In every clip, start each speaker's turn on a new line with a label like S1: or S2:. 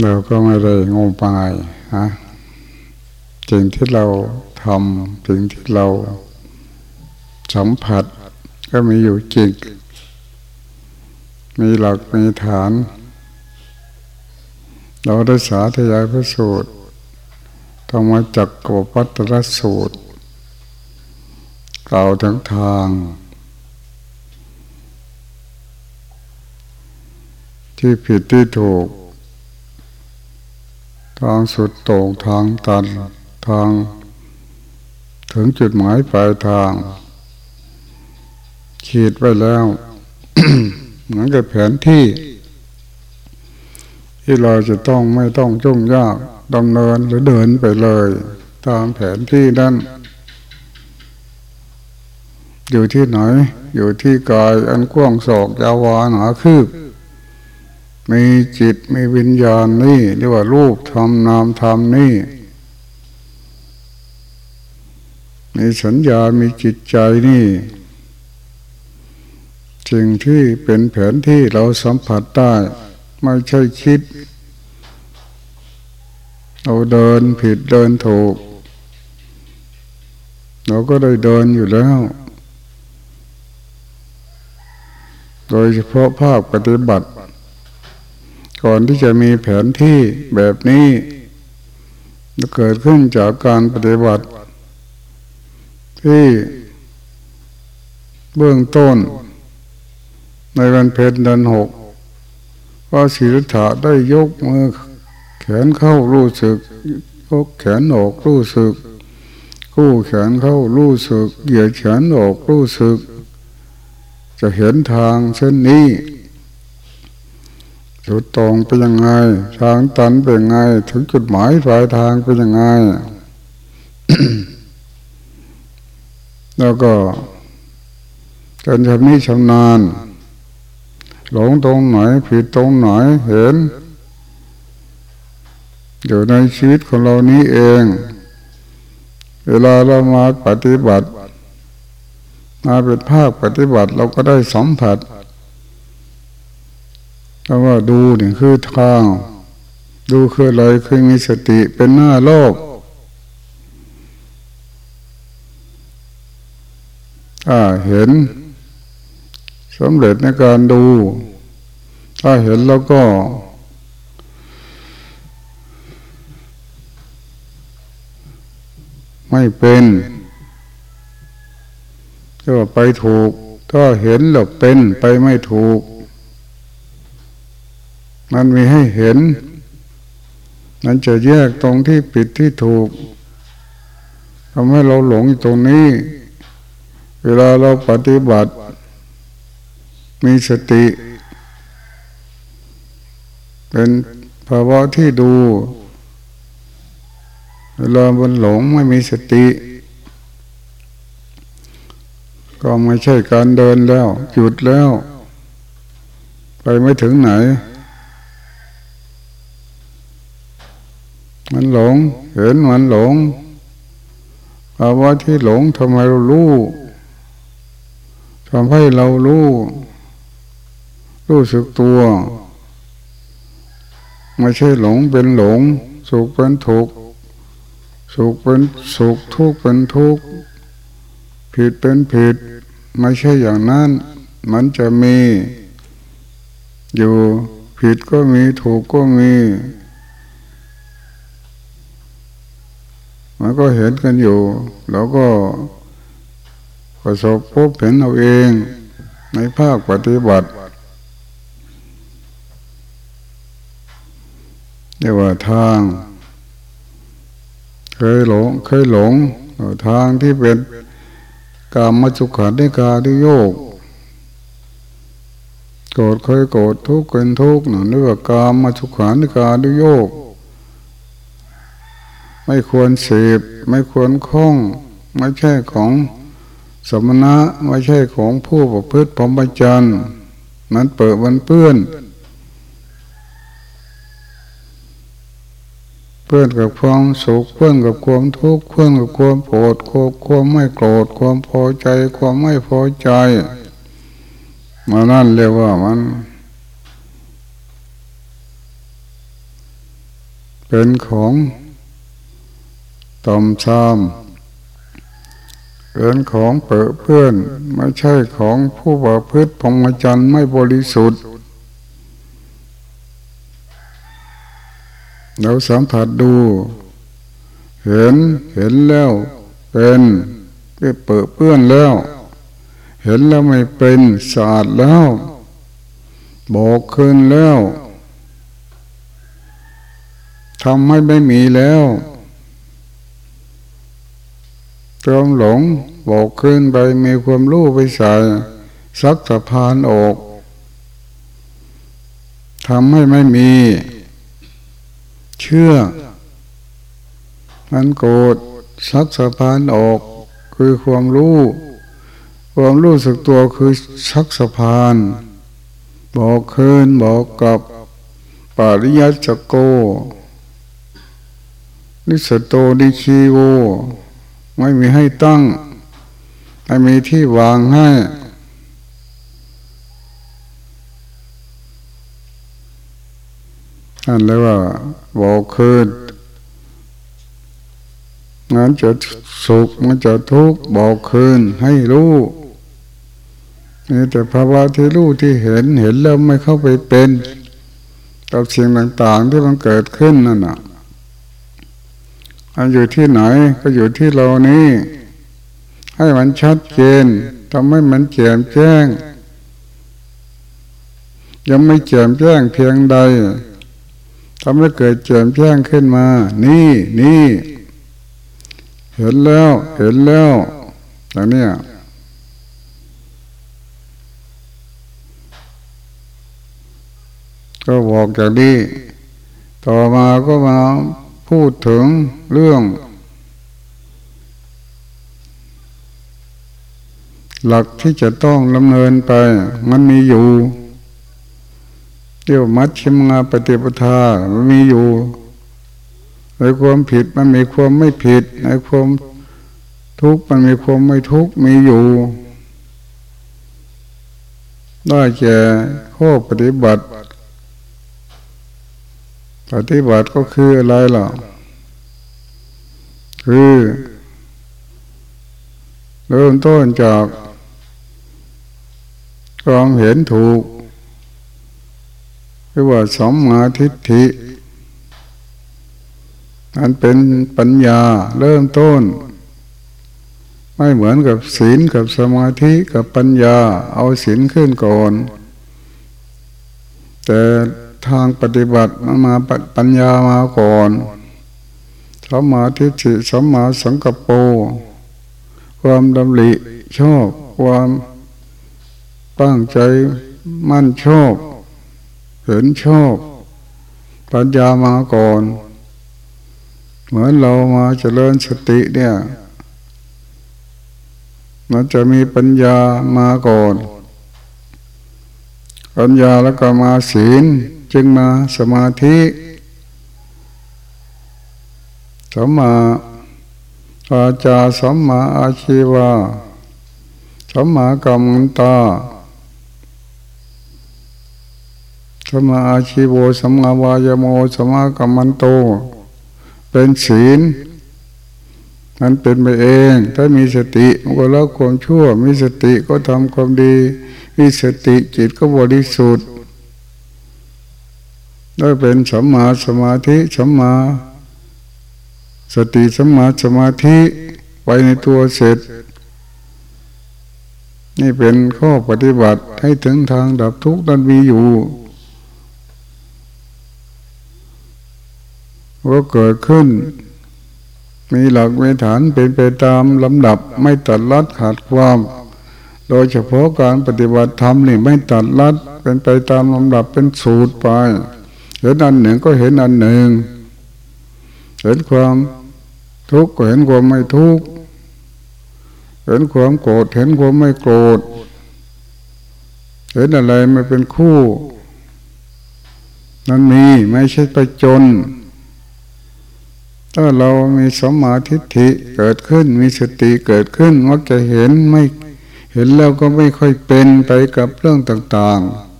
S1: เราก็ไม่ได้งมงายฮะสิ่งที่เราทำสิ่งที่เราสัมผัส ก็มีอยู่จริง มีหลักมีฐาน เราได้สาธยายพระสูตรธรรมาจักรกปัตตรสูตร กล่าวทั้งทาง ที่ผิดที่ถูก ทางสุดโต่งทางตันทาง ถึงจุดหมายปลายทาง ขีดไว้แล้วเหมือนกับแผนที่ ที่เราจะต้องไม่ต้องจุ่งยากดำเนินหรือเดินไปเลย ตามแผนที่นั้นอยู่ที่ไหน อยู่ที่กายอันกว้างศอกยาวาหนาคืบ มีจิตมีวิญญาณนี่เรียกว่ารูปทำนามทำนี่มีสัญญา มีจิตใจนี่สิ่งที่เป็นแผนที่เราสัมผัสได้ ไม่ใช่คิด เราเดินผิดเดินถูก เราก็ได้เดินอยู่แล้ว โดยเฉพาะภาคปฏิบัติ ก่อนที่จะมีแผนที่แบบนี้จะเกิดขึ้นจากการปฏิบัติ ที่เบื้องต้น ในวันเพนเดือนหกว่าศิริธาได้ยกมือแขนเข้ารู้สึกยกแขนออกรู้สึก กู้แขนเข้ารู้สึกเหยียดแขนออกรู้สึก จะเห็นทางเช่นนี้ จุดตรงเป็นยังไง ทางตันเป็นยังไง ถึงจุดหมายปลายทางเป็นยังไง แล้วก็จนชำนี้ชำนาญ หลงตรงไหน ผิดตรงไหนเห็นอยู่ในชีวิตของเรานี้เอง เวลาเรามาปฏิบัติ มาเป็นภาคปฏิบัติเราก็ได้สัมผัส เพราว่าดูนี่คือทาง ดูคืออะไรคือมีสติเป็นหน้าโลกถ้าเห็นสำเร็จในการดู ถ้าเห็นแล้วก็ ไม่เป็นก็ไปถูก ถ้าเห็นหลบเป็นไปไม่ถูก มันมีให้เห็น มันจะแยกตรงที่ผิดที่ถูกทำให้เราหลงตรงนี้ เวลาเราปฏิบัติ มีสติ เป็นภาวะที่ดู เวลามันหลงไม่มีสติ ก็ไม่ใช่การเดินแล้ว หยุดแล้ว ไปไม่ถึงไหน มันหลง เห็นมันหลงภาวะที่หลงทำไมเรารู้ทำให้เรารู้รู้สึกตัว ไม่ใช่หลงเป็นหลง สุขเป็นทุกข์สุขเป็นสุขทุกข์เป็นทุกข์ผิดเป็นผิด ไม่ใช่อย่างนั้น มันจะมี อยู่ผิดก็มีถูกก็มี มันก็เห็นกันอยู่ แล้วก็ประสบพบเห็นเอาเองในภาคปฏิบัติเรียกว่าทาง เคยหลง เคยหลง ทางที่เป็นกามมาสุขาได้กาได้โยกโกรธเคยโกรธทุกข์เป็นทุกข์หนึ่งเรื่องกามมาสุขาได้กาได้โยก ไม่ควรเสพไม่ควรคล้อง ไม่ใช่ของสมณะไม่ใช่ของผู้ประพฤติพรหมจรรย์มันเปิดมันเปื้อนเพื่อนกับความสุขเพื่อนกับความทุกข์เพื่อนกับความโกรธความไม่โกรธความพอใจ ความไม่พอใจมานั่นเรียกว่ามัน เป็นของ ตอมชามเป็นของเปื้อเพื่อนไม่ใช่ของผู้ประพฤติพรหมจรรย์ไม่บริสุทธิ์ เราสัมผัสดู เห็นเห็นแล้วเป็นเปื้อเปื้อนแล้ว เห็นแล้วไม่เป็นสะอาดแล้วบอกคืนแล้วทำให้ไม่มีแล้ว จอมหลงบอกขึ้นไปมีความรู้ไปใส่ซักสะพานออกทำให้ไม่มี เชื่อ มันโกรธซักสะพานออก คือความรู้ ความรู้สึกตัวคือชักสะพาน บอกคืนบอกกับปาริยัจโก นิสโตดิชีโว ไม่มีให้ตั้ง ไม่มีที่วางให้ อันเลยว่าบอกคืนงั้นจะสุขมันจะทุกข์บอกคืนให้รู้นี่แต่ภาวะที่รู้ที่เห็นเห็นแล้วไม่เข้าไปเป็น กับสิ่งต่างๆที่มันเกิดขึ้นนั่นน่ะ มันอยู่ที่ไหนก็อยู่ที่เรานี้ให้มันชัดเจนทำให้มันแจ่มแจ้ง ยังไม่แจ่มแจ้งเพียงใดทำให้เกิดแจ่มแจ้งขึ้นมา นี่นี่ เห็นแล้วเห็นแล้วอย่างนี้ก็บอกจากนี้ต่อมาก็มา พูดถึงเรื่อง หลักที่จะต้องดำเนินไป มันมีอยู่เรียกมัชชิมงาปฏิปทามันมีอยู่ ในความผิดมันมีความไม่ผิด ในความทุกข์มันมีความไม่ทุกข์มีอยู่ได้แก่ข้อปฏิบัติ ปฏิบัติก็คืออะไรล่ะ คือเริ่มต้นจากความเห็นถูกคือว่าสมมาทิฏฐิมันเป็นปัญญาเริ่มต้น ไม่เหมือนกับศีลกับสมาธิกับปัญญา เอาศีลขึ้นก่อน แต่ ทางปฏิบัติมันมาปัญญามาก่อนสัมมาทิฏฐิสัมมาสังกปรความดำริชอบความตั้งใจมั่นชอบเห็นชอบปัญญามาก่อน เหมือนเรามาเจริญสติเนี่ยมันจะมีปัญญามาก่อน ปัญญาแล้วก็มาศีล จึงมาสมาธิสัมมาอาจาสัมมาอาชีวาสัมมากรรมตาสัมมาอาชีโวสัมมาวายโมสัมมากรรมันโต เป็นศีลมันเป็นไปเอง ถ้ามีสติมันก็ละความชั่ว มีสติก็ทำความดี มีสติจิตก็บริสุทธิ์ ได้เป็นสัมมาสมาธิสัมมาสติสัมมาสมาธิไว้ในตัวเสร็จ นี่เป็นข้อปฏิบัติให้ถึงทางดับทุกข์นั้นมีอยู่ว่าเกิดขึ้น มีหลักมีฐานเป็นไปตามลำดับไม่ตัดลัดขาดความ โดยเฉพาะการปฏิบัติธรรมนี่ไม่ตัดลัดเป็นไปตามลำดับเป็นสูตรไป เห็นอันหนึ่งก็เห็นอันหนึ่ง เห็นความทุกข์ก็เห็นความไม่ทุกข์ เห็นความโกรธเห็นความไม่โกรธ เห็นอะไรไม่เป็นคู่นั่นมีไม่ใช่ไปจน ถ้าเรามีสมาธิิเกิดขึ้นมีสติเกิดขึ้นมักจะเห็นไม่ เห็นแล้วก็ไม่ค่อยเป็นไปกับเรื่องต่าง ๆ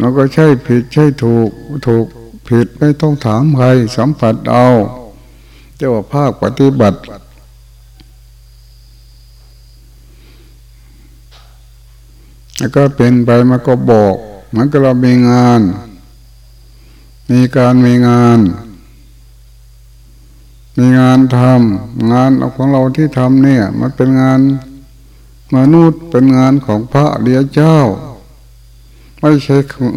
S1: เราก็ใช่ผิดใช่ถูกถูกผิดไม่ต้องถามใครสัมผัสเอาเจ้าภาคปฏิบัติ แล้วก็เป็นไปมาก็บอกเหมือนกับเรามีงาน มีการมีงาน มีงานทำงานของเราที่ทำเนี่ย มันเป็นงานมนุษย์เป็นงานของพระเดียเจ้า ไม่ใช่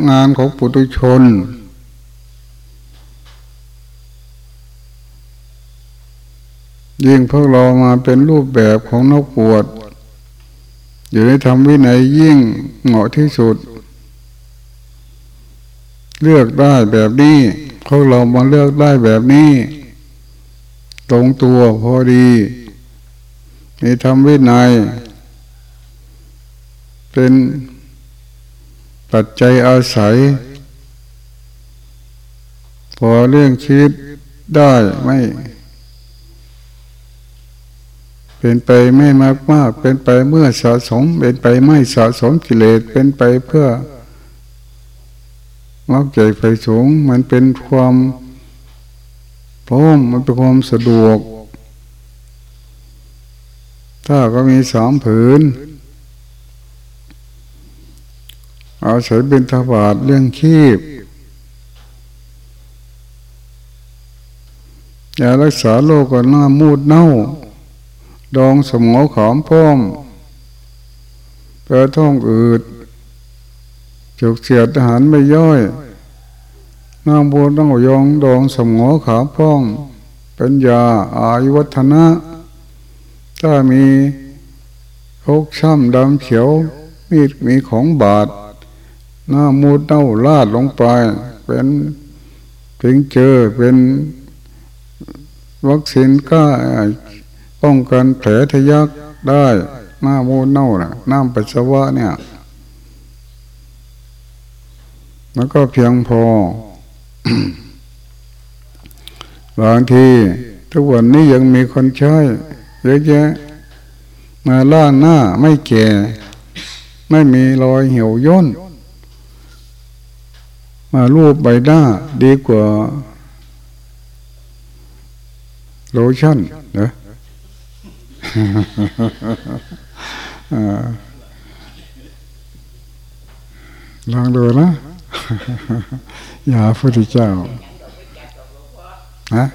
S1: งานของปุถุชน ยิ่งพวกเรามาเป็นรูปแบบของนักปวดอยู่ในธรรมวินัยยิ่งเหมาะที่สุด เลือกได้แบบนี้พวกเรามาเลือกได้แบบนี้ ตรงตัวพอดีในธรรมวินัยเป็น ปัจจัยอาศัย พอเรื่องชีวิตได้ไม่เป็นไปไม่มากมาก เป็นไปเมื่อสะสม เป็นไปไม่สะสมกิเลส เป็นไปเพื่อมักใจไฟสูง มันเป็นความพร้อม มันเป็นความสะดวก ถ้าก็มีสามผืน อาศัยเป็นทบาทเรื่องคีบยารักษาโรคก็หน้ามูดเน่า ดองสมองขอมพ้อมเปิดท้องอืดจุกเสียดอาหารไม่ย่อยน้ำบูต้องยองดองสมองขาพ้อง เป็นยาอายุวัฒนะ ถ้ามีโกช้ำดำเขียวมีมีของบาด หน้ามูดเน่าลาดลงไป เป็นถึงเจอเป็นวัคซีนก็ป้องกันแผลทะยักได้หน้ามูดเน่านะน้ำปัสสาวะเนี่ย แล้วก็เพียงพอบางทีทุกวันนี้ยังมีคนใช้เยอะแยะมาล่างหน้าไม่แก่ ไม่มีรอยเหี่ยวย่น มารูปใบหน้าดีกว่าโลชั่นเนะลองดูนะ อย่าพุทธเจ้าฮะ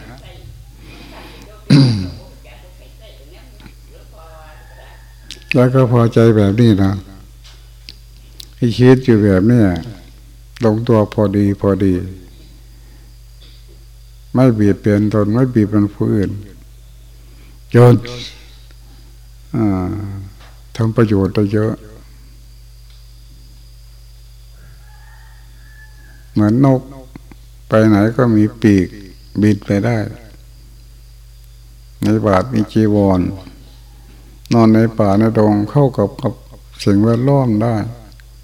S1: แล้วก็พอใจแบบนี้นะให้คิดอยู่แบบนี้ ลงตัวพอดีพอดี ไม่เบียดเบียนตนไม่บีบเป็นผู้อื่นจนทำประโยชน์ได้เยอะ เหมือนนก ไปไหนก็มีปีก บินไปได้ ในบาทมีจีวร นอนในป่าในดงเข้ากับกับสิ่งแวดล้อมได้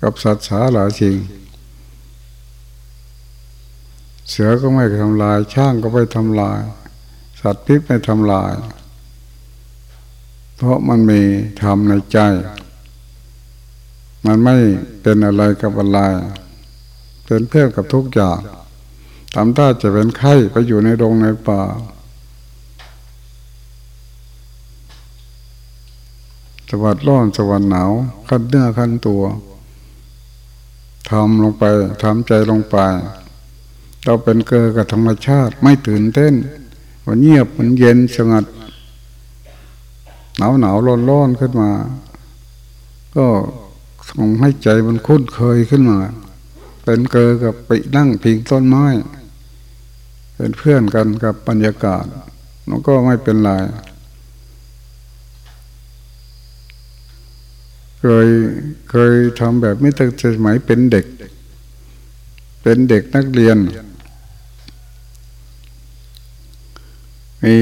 S1: กับสัตว์สาหลายสิ่ง เสือก็ไม่ทำลาย ช่างก็ไม่ทำลาย สัตว์พิษไม่ทำลาย เพราะมันมีธรรมในใจ มันไม่เป็นอะไรกับอะไรเป็นเพื่อนกับทุกอย่างทำท่าจะเป็นไข้ไปอยู่ในดงในป่า สวัสดร้อนสวัสดหนาวขั้นเนื้อขั้นตัวทำลงไปทำใจลงไป เราเป็นเกิดกับธรรมชาติไม่ตื่นเต้น มันเงียบมันเย็นสงัด หนาวหนาวร้อนร้อนขึ้นมา ก็ทำให้ใจมันคุ้นเคยขึ้นมา เป็นเกิดกับไปนั่งพิงต้นไม้ เป็นเพื่อนกันกับบรรยากาศมันก็ไม่เป็นไรเคยเคยทำแบบไม่ตั้งแต่สมัยเป็นเด็ก เป็นเด็กนักเรียน มี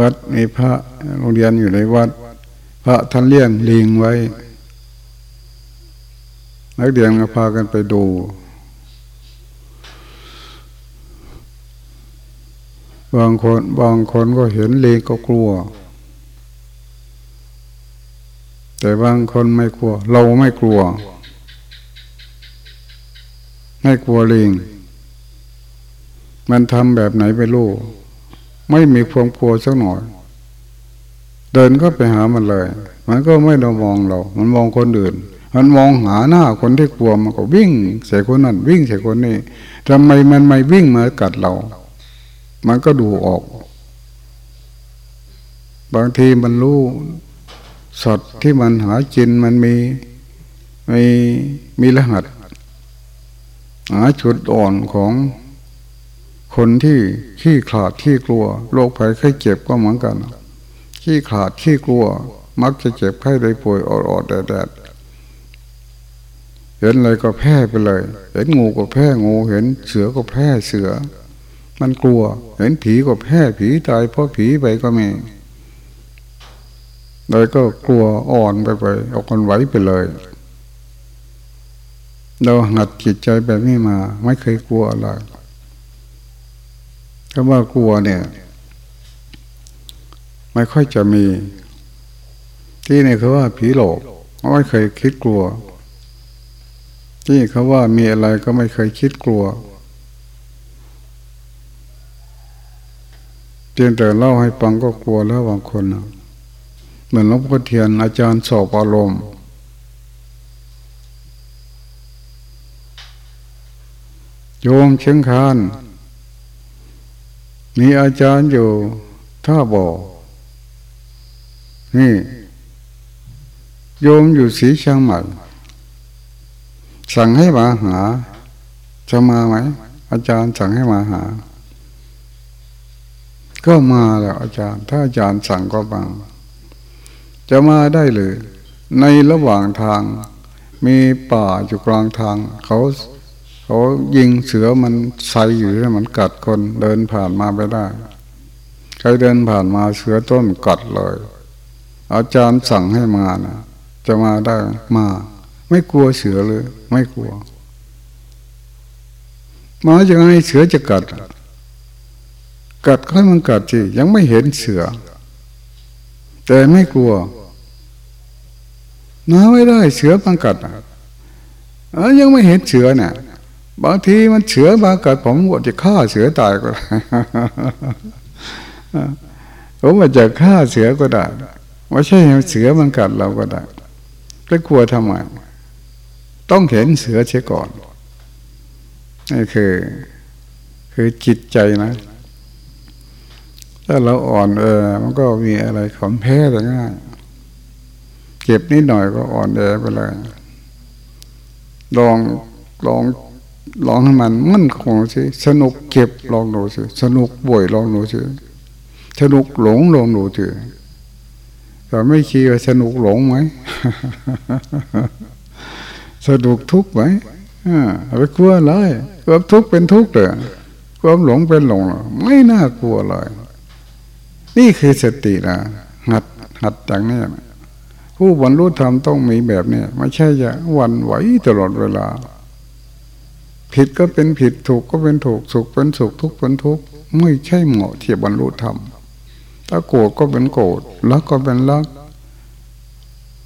S1: วัดมีพระโรงเรียนอยู่ในวัด พระท่านเลี้ยงลิงไว้ นักเรียนก็พากันไปดู บางคนบางคนก็เห็นลิงก็กลัว แต่บางคนไม่กลัว เราไม่กลัว ไม่กลัวลิงมันทำแบบไหนไปรู้ ไม่มีความกลัวสักหน่อย เดินก็ไปหามันเลย มันก็ไม่ได้มองเรา มันมองคนอื่น มันมองหาหน้าคนที่กลัวมันก็วิ่งใส่คนนั้น วิ่งใส่คนนี้ทำไมมันไม่วิ่งมากัดเรา มันก็ดูออก บางทีมันรู้สัตว์ที่มันหาจินมันมีมีมีรหัสหาจุดอ่อนของ คนที่ขี้ขาดขี้กลัวโรคภัยไข้เจ็บก็เหมือนกัน ขี้ขาดขี้กลัว มักจะเจ็บไข้ได้ป่วยออดๆแดดเห็นอะไรก็แพ้ไปเลย เห็นงูก็แพ้งู เห็นเสือก็แพ้เสือ มันกลัว เห็นผีก็แพ้ผีตายเพราะผีไปก็มีเลยก็กลัวอ่อนไปไปเอาคนไหวไปเลย เราหัดจิตใจแบบนี้มา ไม่เคยกลัวอะไร คำว่ากลัวเนี่ย ไม่ค่อยจะมี ที่นี่เขาว่าผีหลอกไม่เคยคิดกลัว ที่เขาว่ามีอะไรก็ไม่เคยคิดกลัวเพียงแต่เล่าให้ฟังก็กลัวแล้วบางคนนะเหมือนหลวงพ่อเทียนอาจารย์สอบอารมณ์โยมเชียงคาน มีอาจารย์อยู่ท่าบ่อนี่โยมอยู่สีเชียงใหม่สั่งให้มาหา จะมาไหม อาจารย์สั่งให้มาหา ก็มาแล้วอาจารย์ ถ้าอาจารย์สั่งก็มาจะมาได้เลย ในระหว่างทาง มีป่าอยู่กลางทาง เขา เขายิงเสือมันใส่อยู่แล้วมันกัดคนเดินผ่านมาไปได้ ใครเดินผ่านมาเสือต้นกัดเลย อาจารย์สั่งให้มานะจะมาได้มา ไม่กลัวเสือเลย ไม่กลัว มาจะไงเสือจะกัด กัดค่อยมันกัดจียังไม่เห็นเสือ แต่ไม่กลัวมาไม่ได้เสือมันกัดอะยังไม่เห็นเสือเนี่ย บางทีมันเสือมากัดผมว่าจะฆ่าเสือตายก็ได้ผมว่าจะฆ่าเสือก็ได้ไม่ใช่เสือมันกัดเราก็ได้แล้วกลัวทำไมต้องเห็นเสือเสียก่อนนี่คือ คือจิตใจนะ ถ้าเราอ่อนเออ มันก็มีอะไรขอนแพ้แต่ง่ายเจ็บนิดหน่อยก็อ่อนแอไปเลยลองลอง ลองให้มันมั่นคงสิสนุกเก็บลองดูสิสนุกบ่อยลองดูสิสนุกหลงลองดูสิแต่ไม่คิดว่าสนุกหลงไหมสนุกทุกข์ไหมอ่าไปกลัวอะไรความทุกข์เป็นทุกข์เลยความหลงเป็นหลงไม่น่ากลัวเลยนี่คือสตินะหัดหัดอย่างนี้ผู้บรรลุธรรมต้องมีแบบนี้ไม่ใช่จะวันไหวตลอดเวลา ผิดก็เป็นผิดถูกก็เป็นถูกสุขเป็นสุขทุกข์เป็นทุกข์ไม่ใช่เหมาะที่บรรลุธรรมถ้าโกรธก็เป็นโกรธรักก็เป็นรัก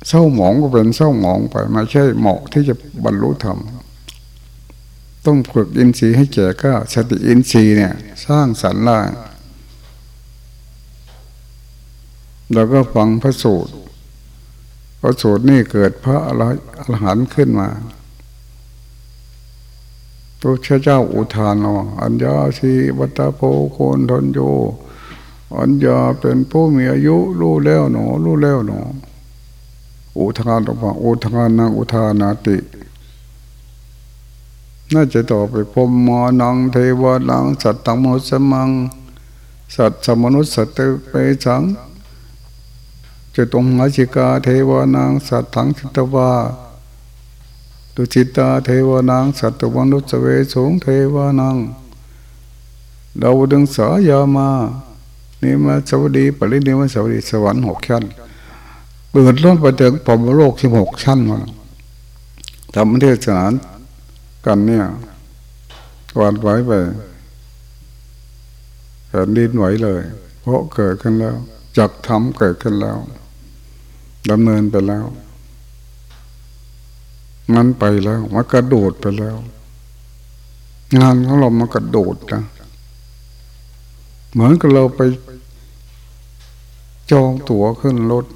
S1: เศร้าหมองก็เป็นเศร้าหมองไปไม่ใช่เหมาะที่จะบรรลุธรรมต้องฝึกอินทรีย์ให้แก่ก็สติอินทรีย์เนี่ย สร้างสรรค์ได้แล้วก็ฟังพระสูตรพระสูตรนี่เกิดพระอรหันต์ขึ้นมา พระเจ้าอุทานว่าอัญญาสีวัตโพโคนทนโยอัญญาเป็นผู้มีอายุรู้แล้วหนอรู้แล้วหนออุทานออกมาอุทานนางอุทานาติ น่าจะต่อไปพมมอนังเทวานังสัตตังมนุสมัง สัตสมนุสสัตเปสังจะตรงหาชิกาเทวานังสัตถังสิตวา ดุจิตาเทวานังสัตวันุสเวสงเทวานังดาวดึงสายามานี่มาสวัสดีปรินิวันสวัสดีสวรรค์หกชั้นเปิดล้นไปถึงปมโลกสิบหกชั้นมาทำเทศนากันเนี่ยวานไหวไปแผ่นดินไหวเลย เพราะเกิดขึ้นแล้วจักทำเกิดขึ้นแล้วดำเนินไปแล้ว มันไปแล้วมันกระโดดไปแล้ว งานของเรามันกระโดดนะเหมือนกับเราไป จองตั๋วขึ้นรถ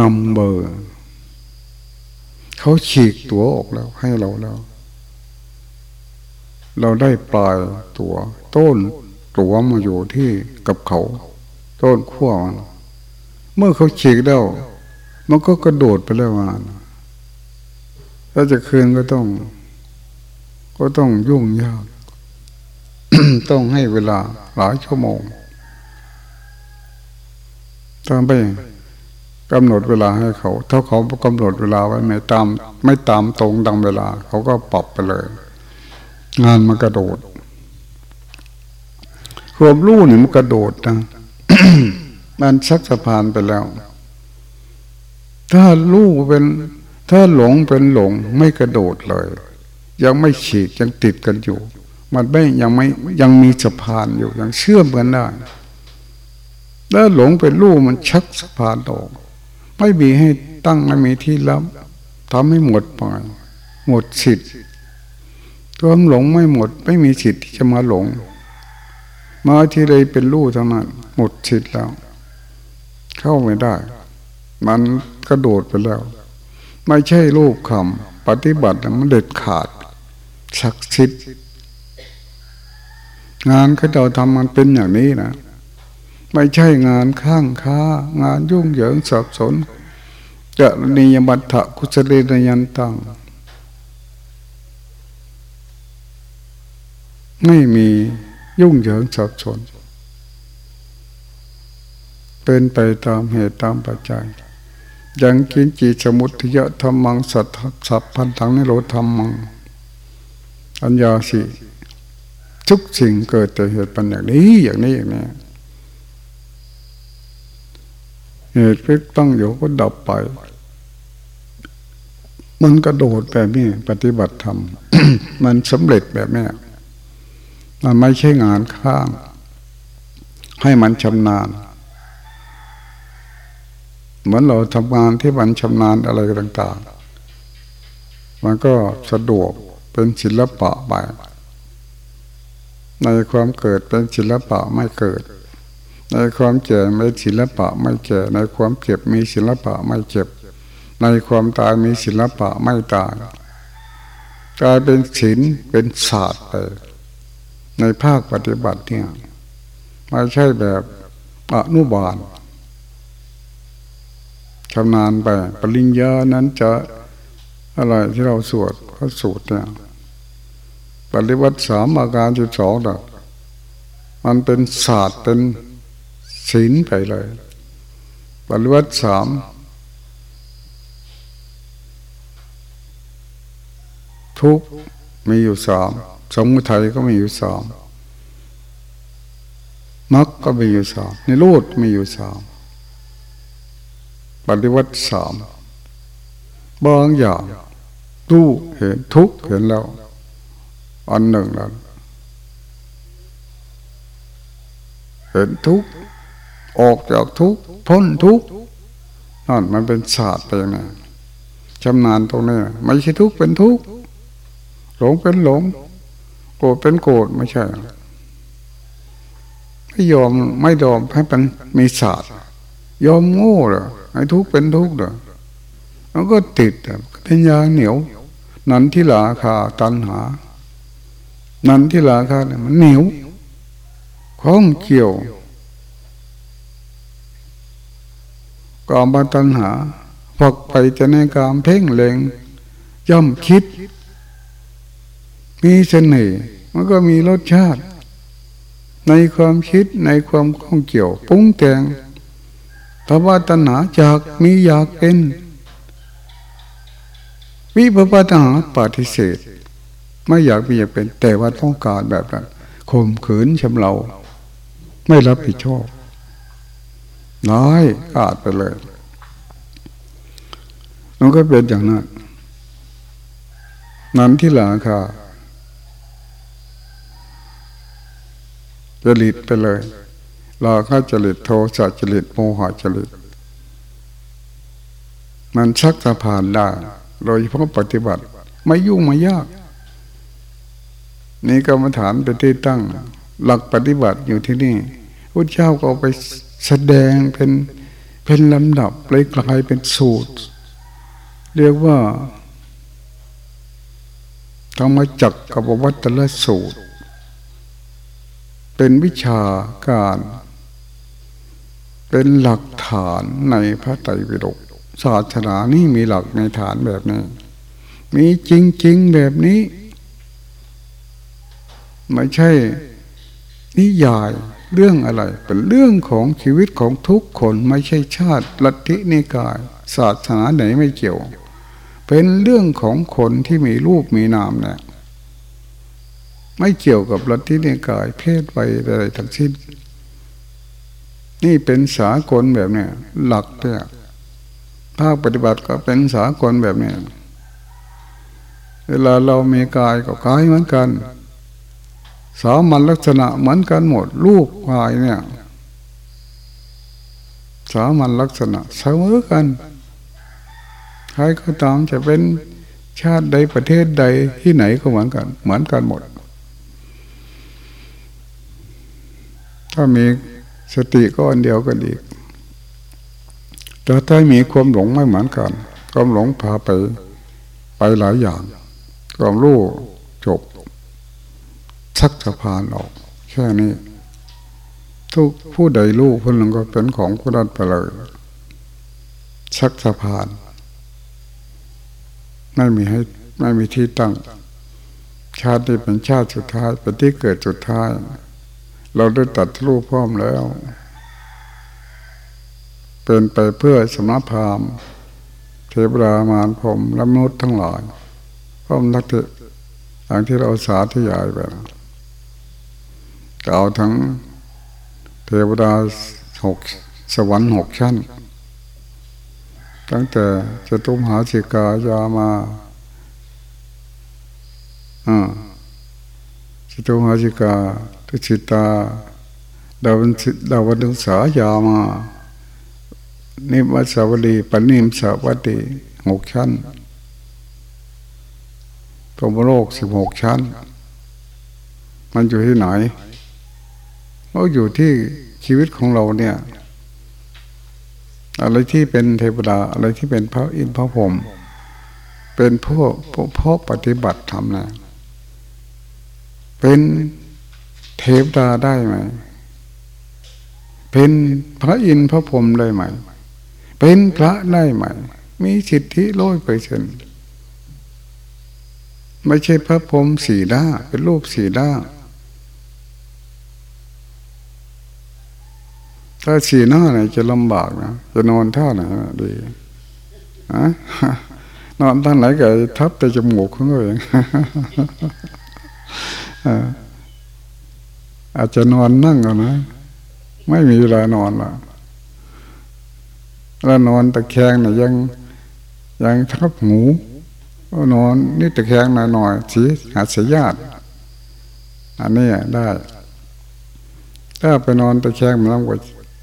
S1: นำเบอร์เขาฉีกตั๋วออกแล้ว ให้เราแล้ว เราได้ปลายตัว๋ว ต้นตั๋วมาอยู่ที่กับเขา ต้นขั้วมันเมื่อเขาฉีกแล้ว มันก็กระโดดไปแล้วมา ถ้าจะคืนก็ต้อง ก็ต้องยุ่งยาก ต้องให้เวลาหลายชั่วโมงต้องไปกำหนดเวลาให้เขา ถ้าเขากำหนดเวลาไว้ไม่ตาม ไม่ตามตรงดังเวลา เขาก็ปรับไปเลย งานมันกระโดดความรู้เนี่ยมันกระโดดนะมันชักสะพานไปแล้ว ถ้ารู้เป็น ถ้าหลงเป็นหลงไม่กระโดดเลย ยังไม่ฉีกยังติดกันอยู่ มันไม่ยังไม่ยังมีสะพานอยู่ยังเชื่อมกันได้ถ้าหลงเป็นรู้มันชักสะพานออกไม่มีให้ตั้งไม่มีที่รับทำให้หมดไปหมดสิทธิ์ควหลงไม่หมด ไม่มีสิทธิ์ที่จะมาหลง มาที่ใดเป็นรู้ทั้งนั้นหมดสิทธิ์แล้ว เข้าไม่ได้ มันกระโดดไปแล้ว ไม่ใช่รูปคำปฏิบัติมันเด็ดขาดศักดิ์สิทธิ์งานเขาเราทำมันเป็นอย่างนี้นะ ไม่ใช่งานข้างค้า งานยุ่งเหยิงสับสนจะนิยมัตถคุชเลนยันตังไม่มียุ่งเหยิงสับสน เป็นไปตามเหตุตามปัจจัย ยังกินจีสมุทิยะธรรมังสัตสัพพันธังนิโรธรรมัง อัญญาสิทุกสิ่งเกิดแต่เหตุปัญญานี้อย่างนี้อย่างนี้เหตุพิกตั้งอยู่ก็ดับไป มันกระโดดแบบนี้ ปฏิบัติธรรม มันสำเร็จแบบนี้มันไม่ใช่งานข้าง ให้มันชำนาญ เหมือนเราทำงานที่มันชำนาญอะไรต่างๆ มันก็สะดวกเป็นศิลปะไปในความเกิดเป็นศิลปะไม่เกิด ในความเจ็บมีศิลปะไม่เจ็บในความเจ็บมีศิลปะไม่เจ็บ ในความตายมีศิลปะไม่ตายกลายเป็นศิลเป็นศาสตร์ไปในภาคปฏิบัติเนี่ยไม่ใช่แบบอนุบาล ชำนาญไป ปริญญานั้นจะอะไรที่เราสวดก็สูตรเนี่ยปฏิวัติสามอาการจุดสองเน่มันเป็นศาสตร์เป็นศีลไปเลยปริวัติสามทุกมีอยู่สามสมุทัยก็มีอยู่สามมรรคก็มีอยู่สามในรูดมีอยู่สาม ปฏิวัติสามบางอย่างรู้เห็นทุกเห็นแล้ว อันหนึ่งแล้วเห็นทุกออกจากทุกพ้นทุกนั่นมันเป็นศาสตร์ไปนะชำนาญตรงนี้ไม่ใช่ทุกเป็นทุกหลงเป็นหลง โกรธเป็นโกรธไม่ใช่ไม่ยอมไม่ยอมให้เป็นมีศาสตร์ ยอมโง่เหรอให้ทุกเป็นทุกเหรอแล้วก็ติดเป็นยางเหนียว นันที่ลาคาตันหา นันที่ลาคาเนี่ยมันเหนียวข้องเกี่ยวกามบัตัญหาฝักไปจะในกามเพ่งเล็งย่อมคิด มีเสน่ห์มันก็มีรสชาติ ในความคิดในความข้องเกี่ยว ปุ้งแต่ง ภาวะตัณหาจากมีอยากเป็น วิภาวตัณหาปฏิเสธ ไม่อยากมีอยากเป็น แต่ว่าต้องการแบบนั้นข่มขืนชำเรา ไม่รับผิดชอบน้อยขาดไปเลยมันก็เป็นอย่างนั้นนั้นที่หลังค่ะจริตไปเลย ราคะจริตโทสะจริตโมหะจริต มันชักสะพานได้โดยเฉพาะปฏิบัติ ไม่ยุ่งไม่ยาก นี่กรรมฐานเป็นที่ตั้ง หลักปฏิบัติอยู่ที่นี่พระเจ้าก็ไปแสดงเป็นเป็นลำดับเลยกลายเป็นสูตร เรียกว่าธรรมจักกับวัตรสูตร เป็นวิชาการ เป็นหลักฐานในพระไตรปิฎกศาสนานี่มีหลักในฐานแบบนี้ มีจริง ๆ แบบนี้ ไม่ใช่ นิยายเรื่องอะไร เป็นเรื่องของชีวิตของทุกคนไม่ใช่ชาติลัทธินิกาย ศาสนาไหนไม่เกี่ยว เป็นเรื่องของคนที่มีรูปมีนามเนี่ยไม่เกี่ยวกับลัทธินิกาย เพศไปอะไรทั้งสิ้น นี่เป็นสากลแบบเนี้ยหลักเนี่ยภาคปฏิบัติก็เป็นสากลแบบนี้เวลาเรามีกายก็กายเหมือนกัน สามัญลักษณะเหมือนกันหมดลูกกายเนี่ย สามัญลักษณะเสมอกันใครก็ตามจะเป็นชาติใดประเทศใดที่ไหนก็เหมือนกัน เหมือนกันหมด ถ้ามี สติก็อันเดียวกันอีกแต่ถ้ามีความหลงไม่เหมือนกัน ความหลงพาไป ไปหลายอย่าง ความรู้จบชักสะพานออกแค่นี้ ทุกผู้ใดรู้คนหนึ่งก็เป็นของผู้นั้นไปเลย ชักสะพาน ไม่มีให้ไม่มีที่ตั้ง ชาติเป็นชาติสุดท้ายเป็นที่เกิดสุดท้าย เราได้ตัดรูปพร้อมแล้ว เป็นไปเพื่อสมณพราหมณ์เทวดามารพรมและมนุษย์ทั้งหลายพร้อมนักเตะอย่างที่เราสาธยายไปกล่าวทั้งเทวดาหกสวรรค์หกชั้น ตั้งแต่จะตุมหาสิกายามาอ่า จตุมหาสิกาทุชิตาดาวันดาวันดุสายามา นิมัสวลีปนิมสวัสดีหกชั้นพรมโลกสิบหกชั้น มันอยู่ที่ไหนก็อยู่ที่ชีวิตของเราเนี่ย อะไรที่เป็นเทวดา อะไรที่เป็นพระอินทร์พระพรหมเป็นพวกพวกปฏิบัติธรรมนะ เป็นเทวดาได้ไหม เป็นพระอินทร์พระพรหมได้ไหม เป็นพระได้ไหม มีสิทธิร้อยเปอร์เซ็นไม่ใช่พระพรหมสีด้า เป็นรูปสีด้า ถ้าสีหน้าไหนจะลำบากนะ จะนอนท่าไหนดีอะนอนท่าไหนก็ทับแต่จมูกของตัวเอง อาจจะนอนนั่งกันนะ ไม่มีเวลานอนละแล้วนอนตะแคงเนี่ยยังยังทับหูก็นอนนี่ตะแคงหน่อยหน่อยสีหาเสียญาติอันนี้ได้ถ้าไปนอนตะแคงมันต้อง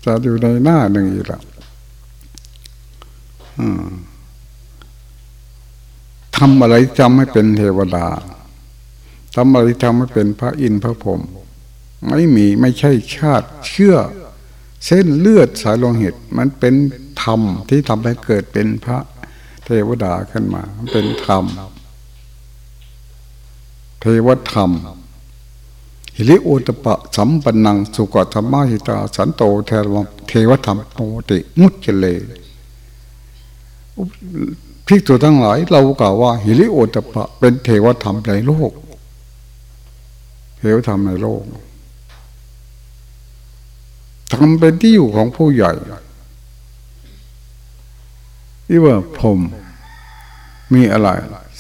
S1: จะอยู่ในหน้าหนึ่งอีกแล้วทำอะไรจำให้เป็นเทวดา ทำอะไรทำให้เป็นพระอินทร์พระพรหมไม่มีไม่ใช่ชาติเชื่อ เส้นเลือดสายโลหิตมันเป็นธรรมที่ทำให้เกิดเป็นพระเทวดาขึ้นมาเป็นธรรม เทวธรรมหิริโอตปะสัมปันังสุกธรรมหิตา สันโตเทวเทวธรรมโมติมุจเลพิกตัวทั้งหลาย เรากล่าวว่าหิริโอตปะ เป็นเทวธรรมในโลก เทวธรรมในโลกทำเป็นที่อยู่ของผู้ใหญ่ที่ว่าผมมีอะไร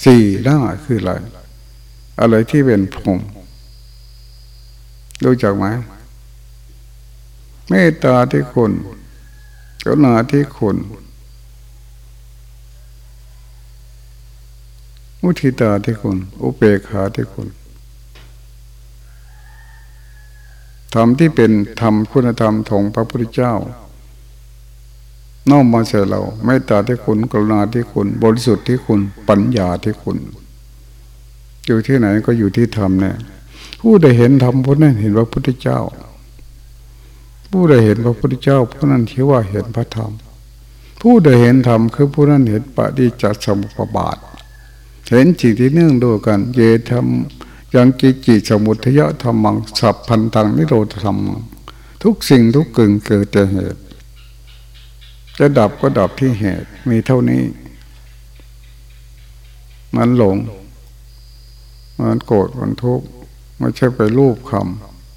S1: สี่หน้าคืออะไร อะไรที่เป็นผมรู้จักไหมเมตตาที่คุณกรุณาที่คุณมุทิตาที่คุณอุเบกขาที่คุณ ธรรมที่เป็นธรรมคุณธรรมของพระพุทธเจ้าน้อมมาใส่เราเมตตาที่คุณกรุณาที่คุณ บริสุทธิ์ที่คุณปัญญาที่คุณ อยู่ที่ไหนก็อยู่ที่ธรรมเนี่ยผู้ใดเห็นธรรมผู้นั้นเห็นพระพุทธเจ้า ผู้ใดเห็นพระพุทธเจ้าผู้นั้นถือว่าเห็นพระธรรม ผู้ใดเห็นธรรมคือผู้นั้นเห็นปฏิจจสมุปบาท เห็นจิตที่เนื่องด้วยกัน เยธรรม ยังกิจิสมุทยะธรรมังสัพพันตังนิโรธธรรมทุกสิ่งทุกกึ่งเกิดแต่เหตุ จะดับก็ดับที่เหตุมีเท่านี้ มันหลง มันโกรธมันทุกข์ไม่ใช่ไปรูปค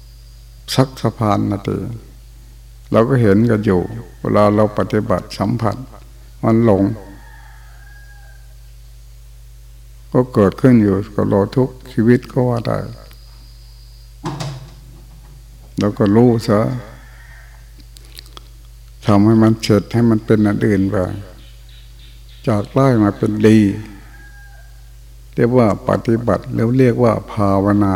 S1: ำสักสะพานนาทีเราก็เห็นกันอยู่ เวลาเราปฏิบัติสัมผัส มันหลง ก็เกิดขึ้นอยู่กับเราทุกชีวิตก็ว่าได้เราก็รู้ซะทำให้มันเสร็จให้มันเป็นอันอื่นไปจากไล่มาเป็นดี เรียกว่าปฏิบัติแล้วเรียกว่าภาวนา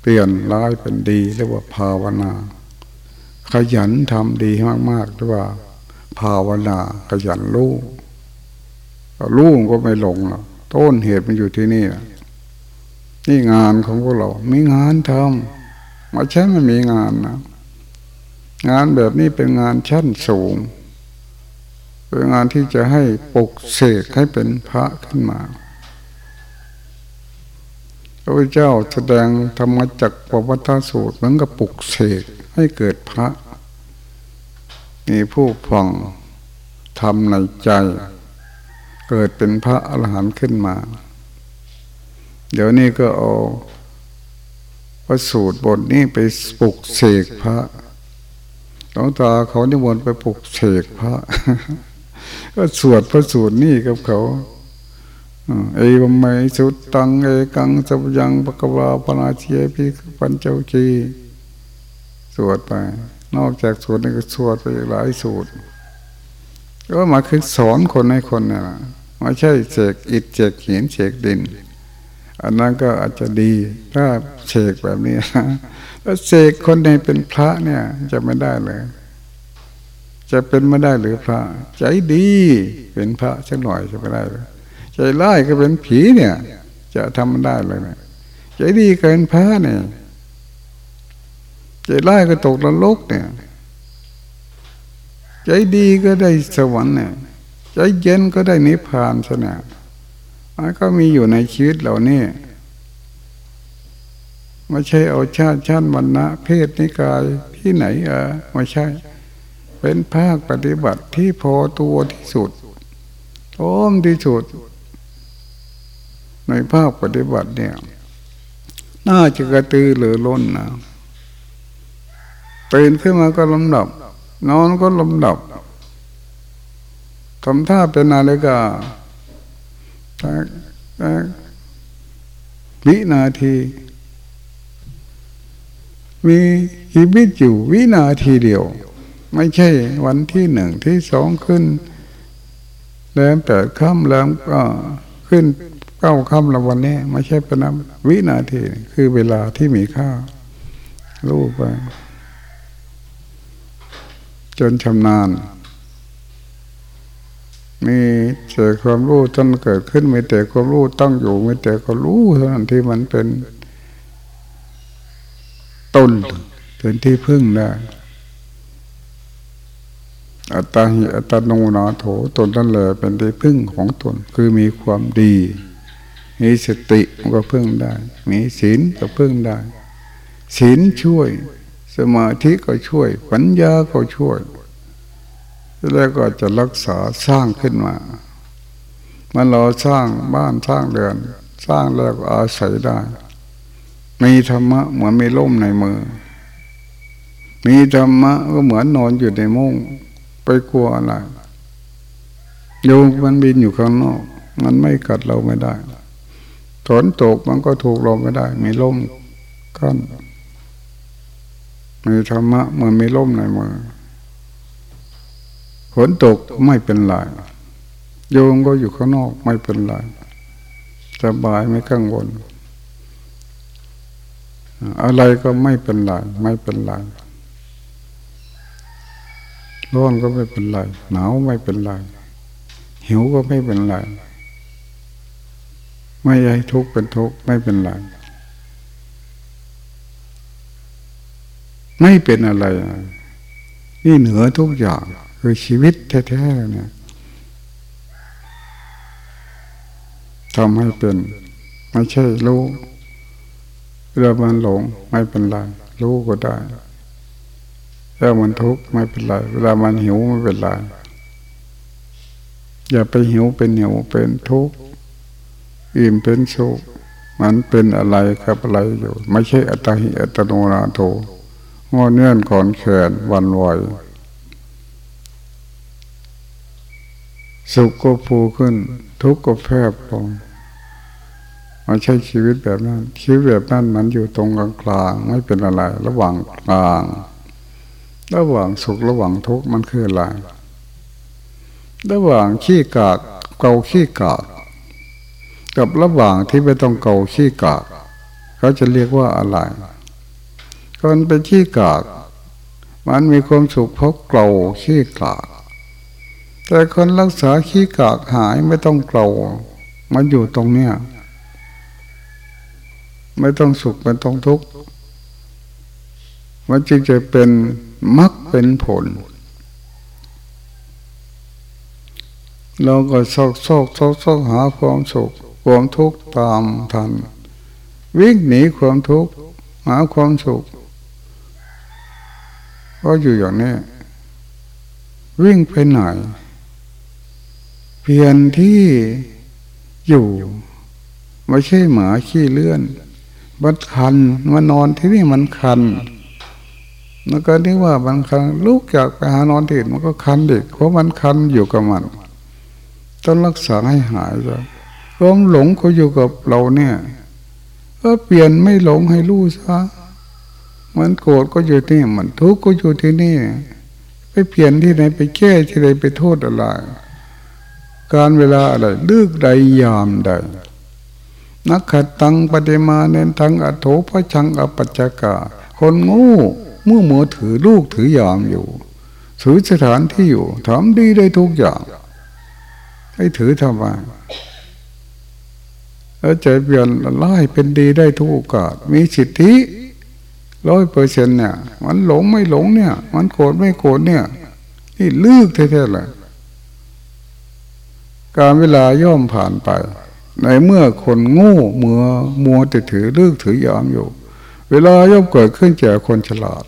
S1: เปลี่ยนร้ายเป็นดี เรียกว่าภาวนา ขยันทำดีมากๆเรียกว่า ภาวนาขยันรู้รู้ก็ไม่หลงหรอก ต้นเหตุมันอยู่ที่นี่นี่งานของพวกเรา มีงานทำมาใช่ไม่มีงานนะงานแบบนี้เป็นงานชั้นสูง เป็นงานที่จะให้ปลุกเสกให้เป็นพระขึ้นมาพระพุทธเจ้าแสดงธรรมจักรปวัตสูตรเหมือนกับปลุกเสกให้เกิดพระ มีผู้ฟังทำในใจ เกิดเป็นพระอรหันต์ขึ้นมา เดี๋ยวนี้ก็เอาพระสูตรบทนี้ไปปลุกเสกพระหลวงตาเขานิมนต์ไปปลุกเสกพระ ก็สวดพระสูตรนี่กับเขาเอวมไมสุดตังเอกังสัพยังปะกวาปนาเชียพิปัญเจ้าคีสวดไป นอกจากสวดนี่ก็สวดไปหลายสูตร ก็มาคือสอนคนให้คนเนี่ยไม่ใช่เสกอิฐเสกหินเสกดิน อันนั้นก็อาจจะดี ถ้าเสกแบบนี้ถ้าเสกคนในเป็นพระเนี่ย จะไม่ได้เลย จะเป็นไม่ได้หรือพระ ใจดีเป็นพระสักหน่อยจะไม่ได้เลยใจร้ายก็เป็นผีเนี่ย จะทำมันได้เลยใจดีเกินพระเนี่ยใจร้ายก็ตกนรกเนี่ย ใจดีก็ได้สวรรค์เนี่ยใจเย็นก็ได้นิพพานช่ไหมมันก็มีอยู่ในชีวิตเรานี่ไม่ใช่เอาชาติชาติวันนะเพศนิกายที่ไหนเออไม่ใช่ เป็นภาคปฏิบัติที่พอตัวที่สุดโอมที่สุด ในภาคปฏิบัติเนี่ย น่าจะกระตือหรือล้นนะตื่นขึ้นมาก็ลำดับ นอนก็ลำดับทำท่าเป็นนาฬิกาวินาที มีชีวิตอยู่วินาทีเดียว ไม่ใช่วันที่หนึ่งที่สองขึ้น แลมแปดค่ำแล้วก็ขึ้นเก้าค่ำละวันนี้ ไม่ใช่เป็นนวินาที คือเวลาที่มีค่ารู้ไป จนชำนาญ มีแต่ความรู้จนเกิดขึ้นมีแต่ความรู้ตั้งอยู่มีแต่ความรู้เท่านั้นที่มันเป็นตนเป็นที่พึ่งได้อัตตาหิอัตโนนาโถตนนั่นแหละเป็นที่พึ่งของตนคือมีความดี มีสติก็พึ่งได้ มีศีลก็พึ่งได้ศีลช่วย สมาธิก็ช่วย ปัญญาก็ช่วย แล้วก็จะรักษาสร้างขึ้นมา มันเราสร้างบ้านสร้างเรือน สร้างแล้วก็อาศัยได้ มีธรรมะเหมือนมีล่มในมือ มีธรรมะก็เหมือนนอนอยู่ในมุ้งไปกลัวอะไรโยงมันบินอยู่ข้างนอก มันไม่กัดเราไม่ได้ฝนตกมันก็ถูกเราไม่ได้ มีล่มกั้น มีธรรมะมือนมีล่มในมือฝนตกไม่เป็นไรโยงก็อยู่ข้างนอกไม่เป็นไรสบายไม่กังวล อะไรก็ไม่เป็นไรไม่เป็นไรร้อนก็ไม่เป็นไรหนาวไม่เป็นไรหิวก็ไม่เป็นไรไม่ใหญ่ทุกข์เป็นทุกข์ไม่เป็นไร ไม่เป็นอะไร นี่เหนือทุกอย่าง คือชีวิตแท้ๆเนี่ยทำให้เป็น ไม่ใช่รู้เวลามันหลงไม่เป็นไรรู้ก็ได้เวลามันทุกข์ไม่เป็นไรเวลามันหิวไม่เป็นไรอย่าไปหิวเป็นหิวเป็นทุกข์อิ่มเป็นสุขมันเป็นอะไรกับอะไรอยู่ ไม่ใช่อัตหิอัตโนนาโถ งอเนื่อนขอนแขนวันไหวสุขก็ฟูขึ้น ทุกข์ก็แพบลงไม่ใช่ชีวิตแบบนั้น ชีวิตแบบนั้นมันอยู่ตรงกลางกลางไม่เป็นอะไร ระหว่างกลาง ระหว่างสุขระหว่างทุกข์มันคืออะไรระหว่างขี้กากเกาขี้กาก กับระหว่างที่ไม่ต้องเกาขี้กาก เขาจะเรียกว่าอะไร คนเป็นขี้กาก มันมีความสุขเพราะเกลาขี้กาก แต่คนรักษาขี้กากหายไม่ต้องเกลามันอยู่ตรงเนี้ยไม่ต้องสุขไม่ต้องทุกข์มันจึงจะเป็นมรรคเป็นผล เราก็ซอกซอกซอกซอกหาความสุขความทุกข์ตามทัน วิ่งหนีความทุกข์หาความสุข ก็อยู่อย่างนี้ วิ่งไปไหนเพียนที่อยู่ไม่ใช่หมาขี้เลื่อนมันคันมานนอนที่นี่มันคันมันก็นึกว่ามันคันลูกอยากไปหานอนที่มันก็คันเด็กเพราะมันคันอยู่กับมันต้องรักษาให้หายซะความหลงเขาอยู่กับเราเนี่ย ก็เปลี่ยนไม่หลงให้รู้ซะ มันโกรธก็อยู่ที่มันทุกข์ก็อยู่ที่นี่ ไปเปลี่ยนที่ไหนไปแก้ที่ไหนไปโทษอะไร การเวลาอะไรเลือกใดยามใดนักขัดตังปฏิมาเนนทังอโถพระชังอปัจจกา คนงูเมื่อมัวถือลูกถือยามอยู่ ถือสถานที่อยู่ทำดีได้ทุกอย่าง ให้ถือทำไมแล้วใจเปลี่ยนไล่เป็นดีได้ทุกโอกาสมีสิทธิ ร้อยเปอร์เซ็นเนี่ย มันหลงไม่หลงเนี่ย มันโกรธไม่โกรธเนี่ย นี่ลึกแท้ๆเลยการเวลาย่อมผ่านไป ในเมื่อคนโง่เมื่อมัวแต่ถือลึกถือยามอยู่ เวลาย่อมเกิดขึ้นแก่คนฉลาด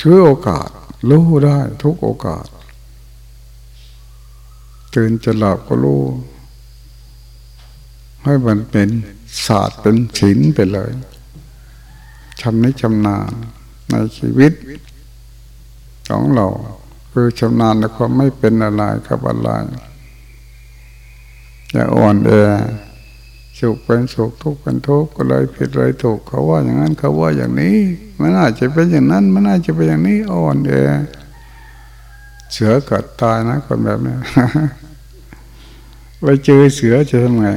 S1: ช่วยโอกาสรู้ได้ทุกโอกาส ตื่นจะหลับก็รู้ให้มันเป็น ศาสตร์เป็นศิลป์ไปเลยชำนิชำนาญในชีวิตของเรา คือชำนาญในความไม่เป็นอะไรกับอะไรอย่าอ่อนแอสุขเป็นสุขทุกข์เป็นทุกข์ก็เลยผิดเลยถูกเขาว่าอย่างนั้นเขาว่าอย่างนี้ มันน่าจจะเป็นอย่างนั้น มันน่าจะเป็นอย่างนี้อ่อนแอเสือกัดตายนะคนแบบนี้ไปเจอเสือจะทำไง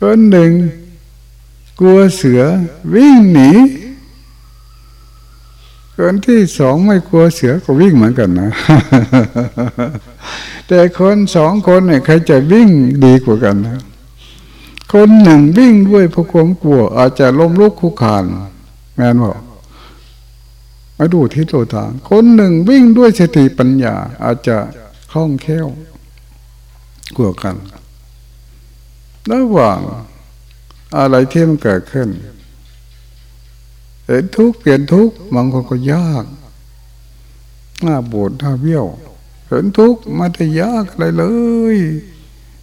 S1: คนหนึ่ง กลัวเสือวิ่งหนีคนที่สองไม่กลัวเสือก็วิ่งเหมือนกันนะ แต่คนสองคนเนี่ยใครจะวิ่งดีกว่ากันนะคนหนึ่งวิ่งด้วยเพราะความกลัว อาจจะล้มลุกคุกคานแมนบอกมาดูที่ตัวทาง คนหนึ่งวิ่งด้วยสติปัญญา อาจจะคล่องแคล่วกลัวกัน ระหว่างอะไรที่มันเกิดขึ้นเห็นทุกเปลี่ยนทุกบางคนก็ยากหน้าโบดหน้าเบี้ยวเห็นทุกมาได้ยากอะไรเลย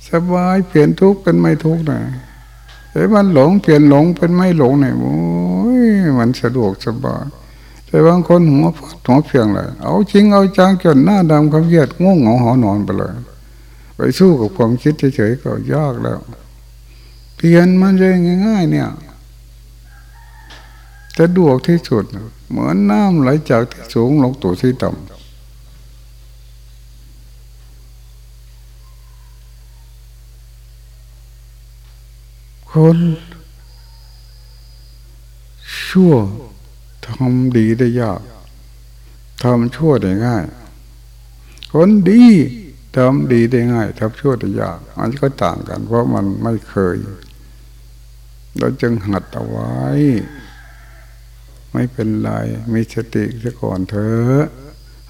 S1: สบายเปลี่ยนทุกเป็นไม่ทุกนะเห็นมันหลงเปลี่ยนหลงเป็นไม่หลงเนี่ยโอ้ยมันสะดวกสบายแต่บางคนหัวหัวเพียงเลยเอาจริงเอาจังจนหน้าดำคำเยียดง่วงเหงาหอนอนไปเลย ไปสู้กับความคิดเฉยๆก็ยากแล้ว เปลี่ยนมันเลยง่าย ๆ เนี่ยสะดวกที่สุด เหมือนน้ำไหลจากที่สูงลงตัวที่ต่ำคนชั่วทำดีได้ยากทำชั่วได้ง่าย คนดีทำดีได้ง่ายทำชั่วได้ยาก อันนี้ก็ต่างกัน เพราะมันไม่เคย เราจึงหัดเอาไว้ ไม่เป็นไรมีสติซะก่อนเถอะ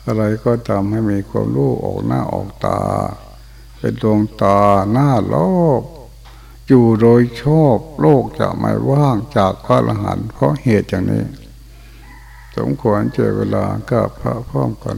S1: อะไรก็ตามให้มีความรู้ออกหน้าออกตา เป็นดวงตาหน้าโลก อยู่โดยชอบโลกจะไม่ว่างจากพระอรหันต์เพราะเหตุอย่างนี้ สมควรเจอเวลาก็พระพร้อมกัน